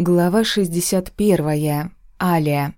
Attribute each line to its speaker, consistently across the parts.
Speaker 1: Глава 61. Аля.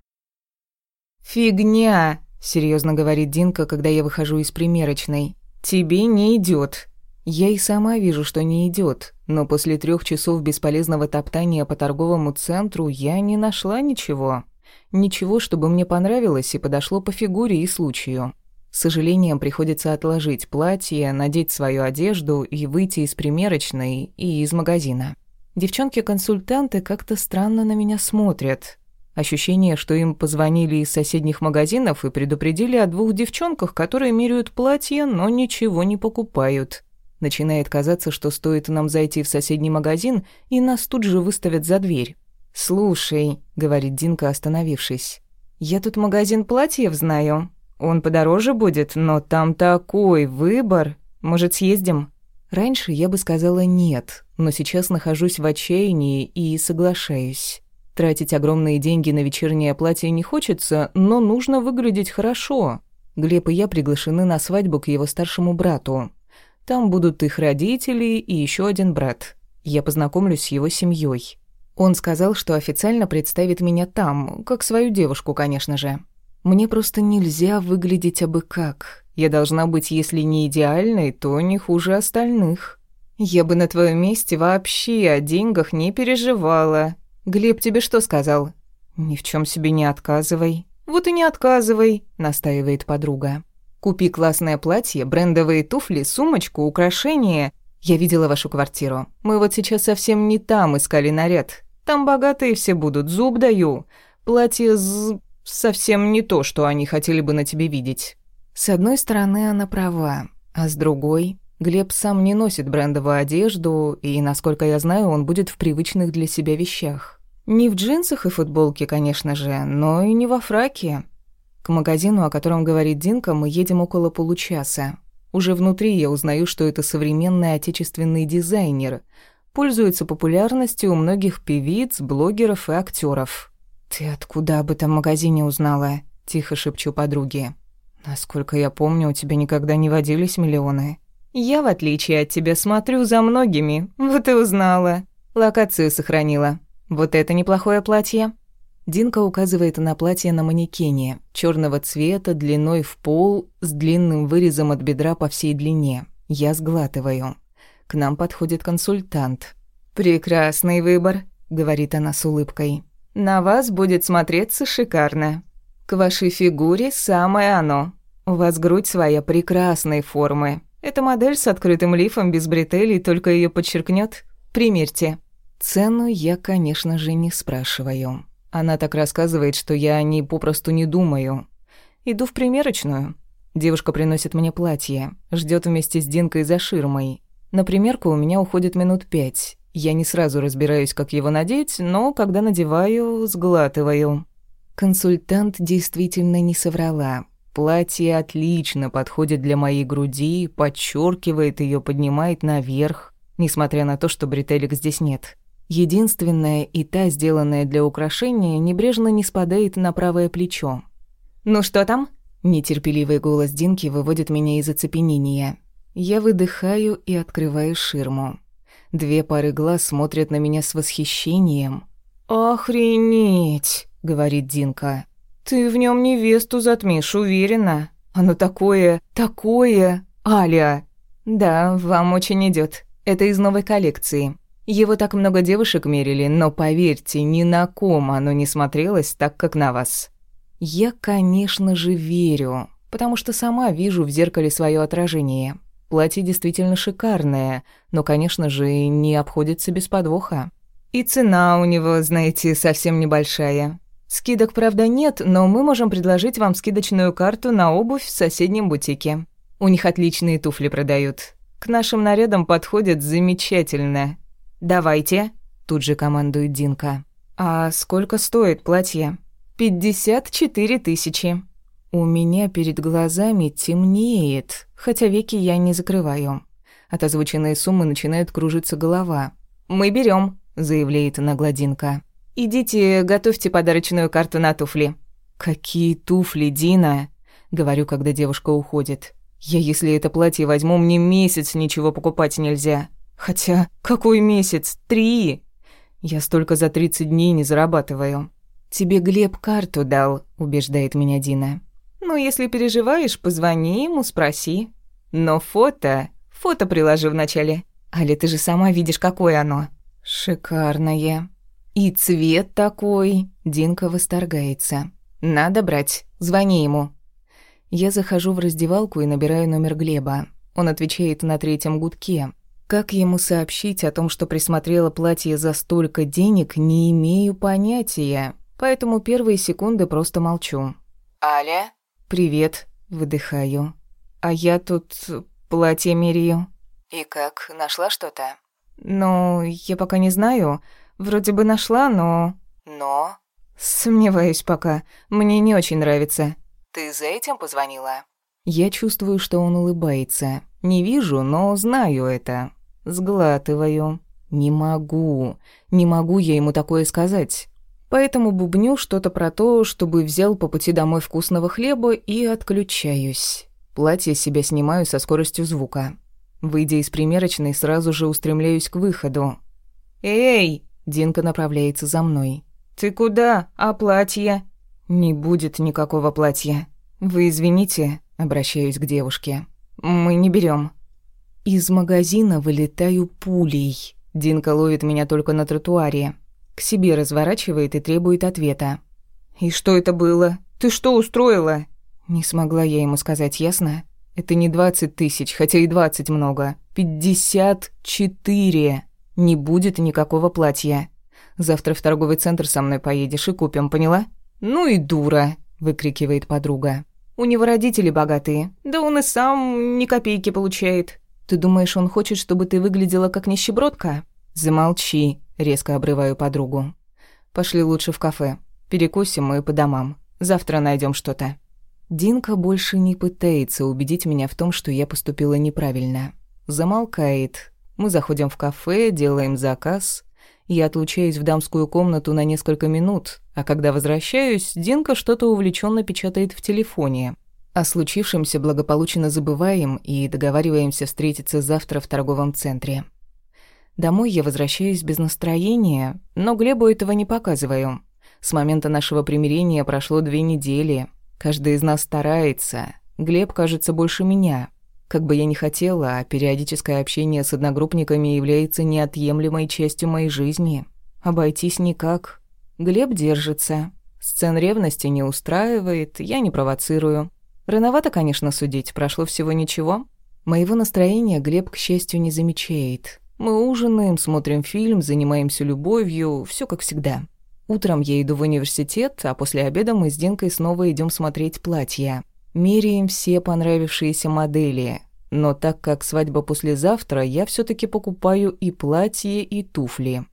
Speaker 1: «Фигня!» — серьезно говорит Динка, когда я выхожу из примерочной. «Тебе не идет. Я и сама вижу, что не идет, но после трех часов бесполезного топтания по торговому центру я не нашла ничего. Ничего, чтобы мне понравилось и подошло по фигуре и случаю. С сожалением приходится отложить платье, надеть свою одежду и выйти из примерочной и из магазина. Девчонки-консультанты как-то странно на меня смотрят. Ощущение, что им позвонили из соседних магазинов и предупредили о двух девчонках, которые меряют платья, но ничего не покупают. Начинает казаться, что стоит нам зайти в соседний магазин, и нас тут же выставят за дверь. «Слушай», — говорит Динка, остановившись, — «я тут магазин платьев знаю. Он подороже будет, но там такой выбор. Может, съездим?» Раньше я бы сказала «нет», но сейчас нахожусь в отчаянии и соглашаюсь. Тратить огромные деньги на вечернее платье не хочется, но нужно выглядеть хорошо. Глеб и я приглашены на свадьбу к его старшему брату. Там будут их родители и еще один брат. Я познакомлюсь с его семьей. Он сказал, что официально представит меня там, как свою девушку, конечно же. Мне просто нельзя выглядеть абы как. Я должна быть, если не идеальной, то не хуже остальных. Я бы на твоем месте вообще о деньгах не переживала. Глеб тебе что сказал? Ни в чем себе не отказывай. Вот и не отказывай, настаивает подруга. Купи классное платье, брендовые туфли, сумочку, украшения. Я видела вашу квартиру. Мы вот сейчас совсем не там искали наряд. Там богатые все будут, зуб даю. Платье з... совсем не то, что они хотели бы на тебе видеть. С одной стороны, она права, а с другой... Глеб сам не носит брендовую одежду, и, насколько я знаю, он будет в привычных для себя вещах. Не в джинсах и футболке, конечно же, но и не во фраке. К магазину, о котором говорит Динка, мы едем около получаса. Уже внутри я узнаю, что это современный отечественный дизайнер. Пользуется популярностью у многих певиц, блогеров и актеров. «Ты откуда об этом магазине узнала?» – тихо шепчу подруге. Насколько я помню, у тебя никогда не водились миллионы. Я, в отличие от тебя, смотрю за многими. Вот и узнала. Локацию сохранила. Вот это неплохое платье. Динка указывает на платье на манекене, черного цвета, длиной в пол, с длинным вырезом от бедра по всей длине. Я сглатываю. К нам подходит консультант. «Прекрасный выбор», — говорит она с улыбкой. «На вас будет смотреться шикарно. К вашей фигуре самое оно. У вас грудь своя прекрасной формы. Эта модель с открытым лифом без бретелей только ее подчеркнет. Примерьте. Цену я, конечно же, не спрашиваю. Она так рассказывает, что я о ней попросту не думаю. Иду в примерочную. Девушка приносит мне платье, ждет вместе с Динкой за ширмой. На примерку у меня уходит минут пять. Я не сразу разбираюсь, как его надеть, но когда надеваю, сглатываю. Консультант действительно не соврала. Платье отлично подходит для моей груди, подчеркивает ее, поднимает наверх, несмотря на то, что бретелек здесь нет. Единственная и та, сделанная для украшения, небрежно не спадает на правое плечо. «Ну что там?» Нетерпеливый голос Динки выводит меня из оцепенения. Я выдыхаю и открываю ширму. Две пары глаз смотрят на меня с восхищением. «Охренеть!» — говорит Динка. «Ты в нем невесту затмишь, уверена. Оно такое, такое, Аля!» «Да, вам очень идет. Это из новой коллекции. Его так много девушек мерили, но поверьте, ни на ком оно не смотрелось так, как на вас». «Я, конечно же, верю, потому что сама вижу в зеркале свое отражение. Платье действительно шикарное, но, конечно же, не обходится без подвоха. И цена у него, знаете, совсем небольшая. Скидок, правда, нет, но мы можем предложить вам скидочную карту на обувь в соседнем бутике. У них отличные туфли продают. К нашим нарядам подходят замечательно. Давайте, тут же командует Динка. А сколько стоит платье? Пятьдесят четыре тысячи. У меня перед глазами темнеет, хотя веки я не закрываю. От озвученной суммы начинает кружиться голова. «Мы берем, заявляет Нагладинка. «Идите, готовьте подарочную карту на туфли». «Какие туфли, Дина?» — говорю, когда девушка уходит. «Я, если это платье возьму, мне месяц ничего покупать нельзя. Хотя, какой месяц? Три!» Я столько за 30 дней не зарабатываю. Тебе Глеб карту дал, убеждает меня Дина. Ну, если переживаешь, позвони ему, спроси. Но фото, фото приложи вначале. Али, ты же сама видишь, какое оно. Шикарное. И цвет такой. Динка восторгается. Надо брать. Звони ему. Я захожу в раздевалку и набираю номер Глеба. Он отвечает на третьем гудке. Как ему сообщить о том, что присмотрела платье за столько денег, не имею понятия. Поэтому первые секунды просто молчу.
Speaker 2: «Аля?»
Speaker 1: «Привет», — выдыхаю. «А я тут платье меряю».
Speaker 2: «И как, нашла что-то?»
Speaker 1: «Ну, я пока не знаю. Вроде бы нашла, но...»
Speaker 2: «Но?»
Speaker 1: «Сомневаюсь пока. Мне не очень нравится».
Speaker 2: «Ты за этим позвонила?»
Speaker 1: Я чувствую, что он улыбается. Не вижу, но знаю это. Сглатываю. Не могу. Не могу я ему такое сказать. Поэтому бубню что-то про то, чтобы взял по пути домой вкусного хлеба и отключаюсь. Платье себя снимаю со скоростью звука. Выйдя из примерочной, сразу же устремляюсь к выходу. «Эй!» – Динка направляется за мной. «Ты куда? А платье?» «Не будет никакого платья. Вы извините», – обращаюсь к девушке. «Мы не берем. Из магазина вылетаю пулей. Динка ловит меня только на тротуаре. Себе разворачивает и требует ответа. «И что это было? Ты что устроила?» Не смогла я ему сказать, ясно? Это не двадцать тысяч, хотя и двадцать много. Пятьдесят четыре. Не будет никакого платья. Завтра в торговый центр со мной поедешь и купим, поняла? Ну и дура, выкрикивает подруга. У него родители богатые. Да он и сам ни копейки получает. Ты думаешь, он хочет, чтобы ты выглядела как нищебродка? Замолчи, резко обрываю подругу. Пошли лучше в кафе. Перекусим и по домам. Завтра найдем что-то. Динка больше не пытается убедить меня в том, что я поступила неправильно. Замолкает. Мы заходим в кафе, делаем заказ. Я отлучаюсь в дамскую комнату на несколько минут, а когда возвращаюсь, Динка что-то увлеченно печатает в телефоне. О случившемся благополучно забываем и договариваемся встретиться завтра в торговом центре. Домой я возвращаюсь без настроения, но Глебу этого не показываю. С момента нашего примирения прошло две недели — Каждый из нас старается. Глеб кажется больше меня. Как бы я ни хотела, а периодическое общение с одногруппниками является неотъемлемой частью моей жизни. Обойтись никак. Глеб держится. Сцен ревности не устраивает, я не провоцирую. Рановато, конечно, судить, прошло всего ничего. Моего настроения Глеб, к счастью, не замечает. Мы ужинаем, смотрим фильм, занимаемся любовью, все как всегда. Утром я иду в университет, а после обеда мы с Динкой снова идем смотреть платья. Меряем все понравившиеся модели. Но так как свадьба послезавтра, я все таки покупаю и платье, и туфли.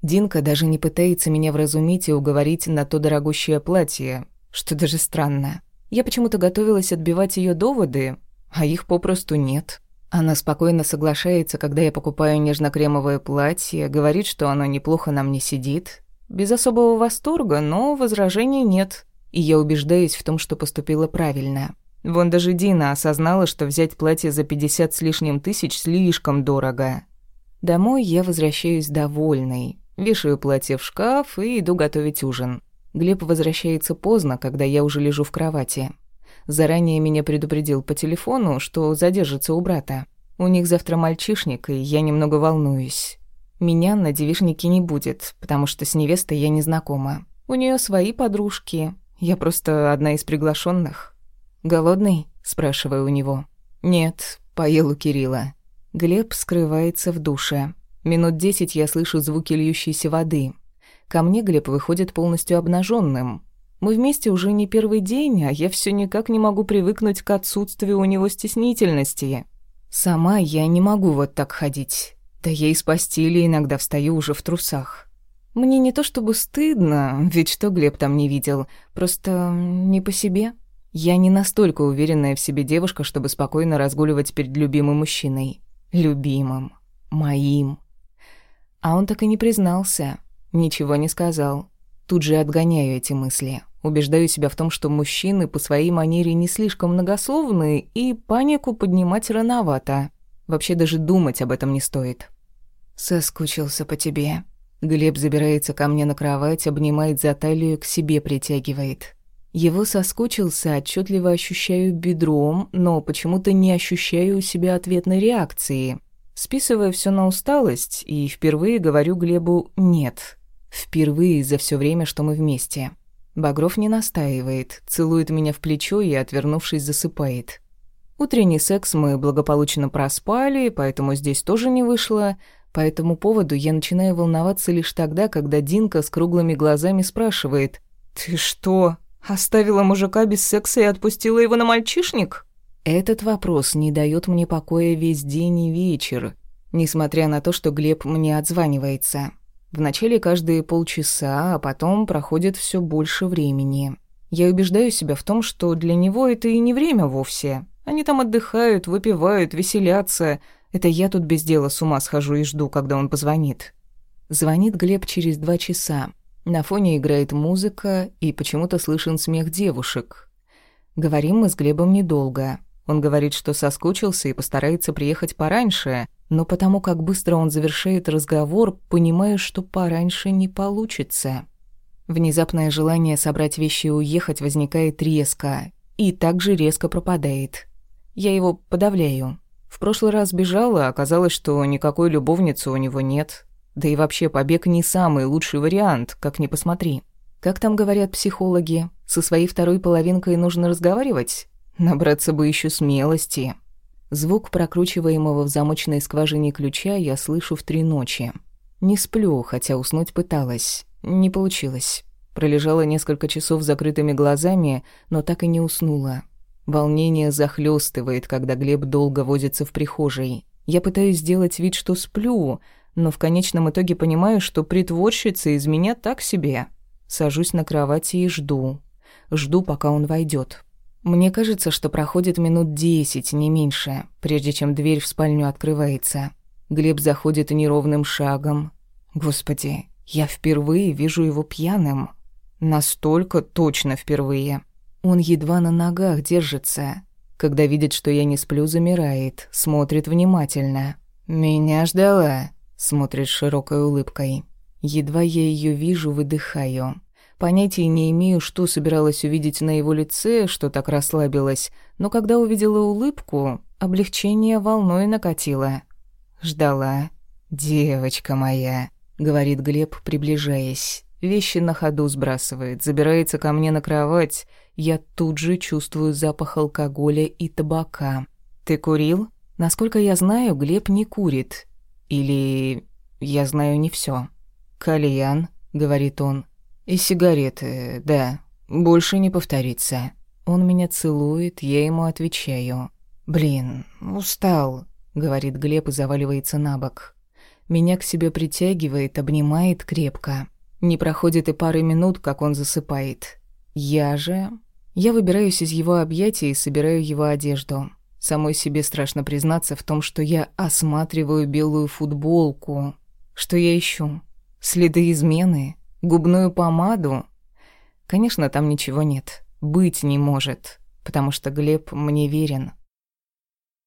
Speaker 1: Динка даже не пытается меня вразумить и уговорить на то дорогущее платье, что даже странно. Я почему-то готовилась отбивать ее доводы, а их попросту нет. Она спокойно соглашается, когда я покупаю нежно-кремовое платье, говорит, что оно неплохо на мне сидит, без особого восторга, но возражений нет. И я убеждаюсь в том, что поступила правильно. Вон даже Дина осознала, что взять платье за 50 с лишним тысяч слишком дорого. Домой я возвращаюсь довольной. Вешаю платье в шкаф и иду готовить ужин. Глеб возвращается поздно, когда я уже лежу в кровати. Заранее меня предупредил по телефону, что задержится у брата. У них завтра мальчишник, и я немного волнуюсь. Меня на девишнике не будет, потому что с невестой я не знакома. У нее свои подружки. Я просто одна из приглашенных. «Голодный?» – спрашиваю у него. «Нет, поел у Кирилла». Глеб скрывается в душе. Минут десять я слышу звуки льющейся воды. Ко мне Глеб выходит полностью обнаженным. Мы вместе уже не первый день, а я все никак не могу привыкнуть к отсутствию у него стеснительности. Сама я не могу вот так ходить. Да я из постели иногда встаю уже в трусах. Мне не то чтобы стыдно, ведь что Глеб там не видел, просто не по себе. Я не настолько уверенная в себе девушка, чтобы спокойно разгуливать перед любимым мужчиной. Любимым. Моим. А он так и не признался. Ничего не сказал. Тут же отгоняю эти мысли. Убеждаю себя в том, что мужчины по своей манере не слишком многословны, и панику поднимать рановато. Вообще даже думать об этом не стоит. «Соскучился по тебе», — Глеб забирается ко мне на кровать, обнимает за талию, к себе притягивает. Его соскучился, отчетливо ощущаю бедром, но почему-то не ощущаю у себя ответной реакции. Списывая все на усталость, и впервые говорю Глебу «нет». Впервые за все время, что мы вместе. Багров не настаивает, целует меня в плечо и, отвернувшись, засыпает. Утренний секс мы благополучно проспали, поэтому здесь тоже не вышло. По этому поводу я начинаю волноваться лишь тогда, когда Динка с круглыми глазами спрашивает «Ты что, оставила мужика без секса и отпустила его на мальчишник?» Этот вопрос не дает мне покоя весь день и вечер, несмотря на то, что Глеб мне отзванивается. Вначале каждые полчаса, а потом проходит все больше времени. Я убеждаю себя в том, что для него это и не время вовсе. Они там отдыхают, выпивают, веселятся. Это я тут без дела с ума схожу и жду, когда он позвонит. Звонит Глеб через два часа. На фоне играет музыка, и почему-то слышен смех девушек. Говорим мы с Глебом недолго. Он говорит, что соскучился и постарается приехать пораньше, но потому как быстро он завершает разговор, понимаю, что пораньше не получится. Внезапное желание собрать вещи и уехать возникает резко, и также резко пропадает. Я его подавляю. В прошлый раз бежала, оказалось, что никакой любовницы у него нет. Да и вообще побег не самый лучший вариант, как ни посмотри. Как там говорят психологи, со своей второй половинкой нужно разговаривать? Набраться бы еще смелости. Звук прокручиваемого в замочной скважине ключа я слышу в три ночи. Не сплю, хотя уснуть пыталась. Не получилось. Пролежала несколько часов с закрытыми глазами, но так и не уснула. Волнение захлестывает, когда Глеб долго возится в прихожей. Я пытаюсь сделать вид, что сплю, но в конечном итоге понимаю, что притворщица из меня так себе. Сажусь на кровати и жду. Жду, пока он войдет. Мне кажется, что проходит минут десять, не меньше, прежде чем дверь в спальню открывается. Глеб заходит неровным шагом. Господи, я впервые вижу его пьяным. Настолько точно впервые. Он едва на ногах держится. Когда видит, что я не сплю, замирает, смотрит внимательно. «Меня ждала», — смотрит широкой улыбкой. Едва я ее вижу, выдыхаю. Понятия не имею, что собиралась увидеть на его лице, что так расслабилась, но когда увидела улыбку, облегчение волной накатило. Ждала. «Девочка моя», — говорит Глеб, приближаясь. Вещи на ходу сбрасывает, забирается ко мне на кровать. Я тут же чувствую запах алкоголя и табака. «Ты курил?» Насколько я знаю, Глеб не курит. Или я знаю не все. «Кальян», — говорит он. «И сигареты, да. Больше не повторится». Он меня целует, я ему отвечаю. «Блин, устал», — говорит Глеб и заваливается на бок. Меня к себе притягивает, обнимает крепко. Не проходит и пары минут, как он засыпает. Я же... Я выбираюсь из его объятий и собираю его одежду. Самой себе страшно признаться в том, что я осматриваю белую футболку. Что я ищу? Следы измены? Губную помаду? Конечно, там ничего нет. Быть не может, потому что Глеб мне верен.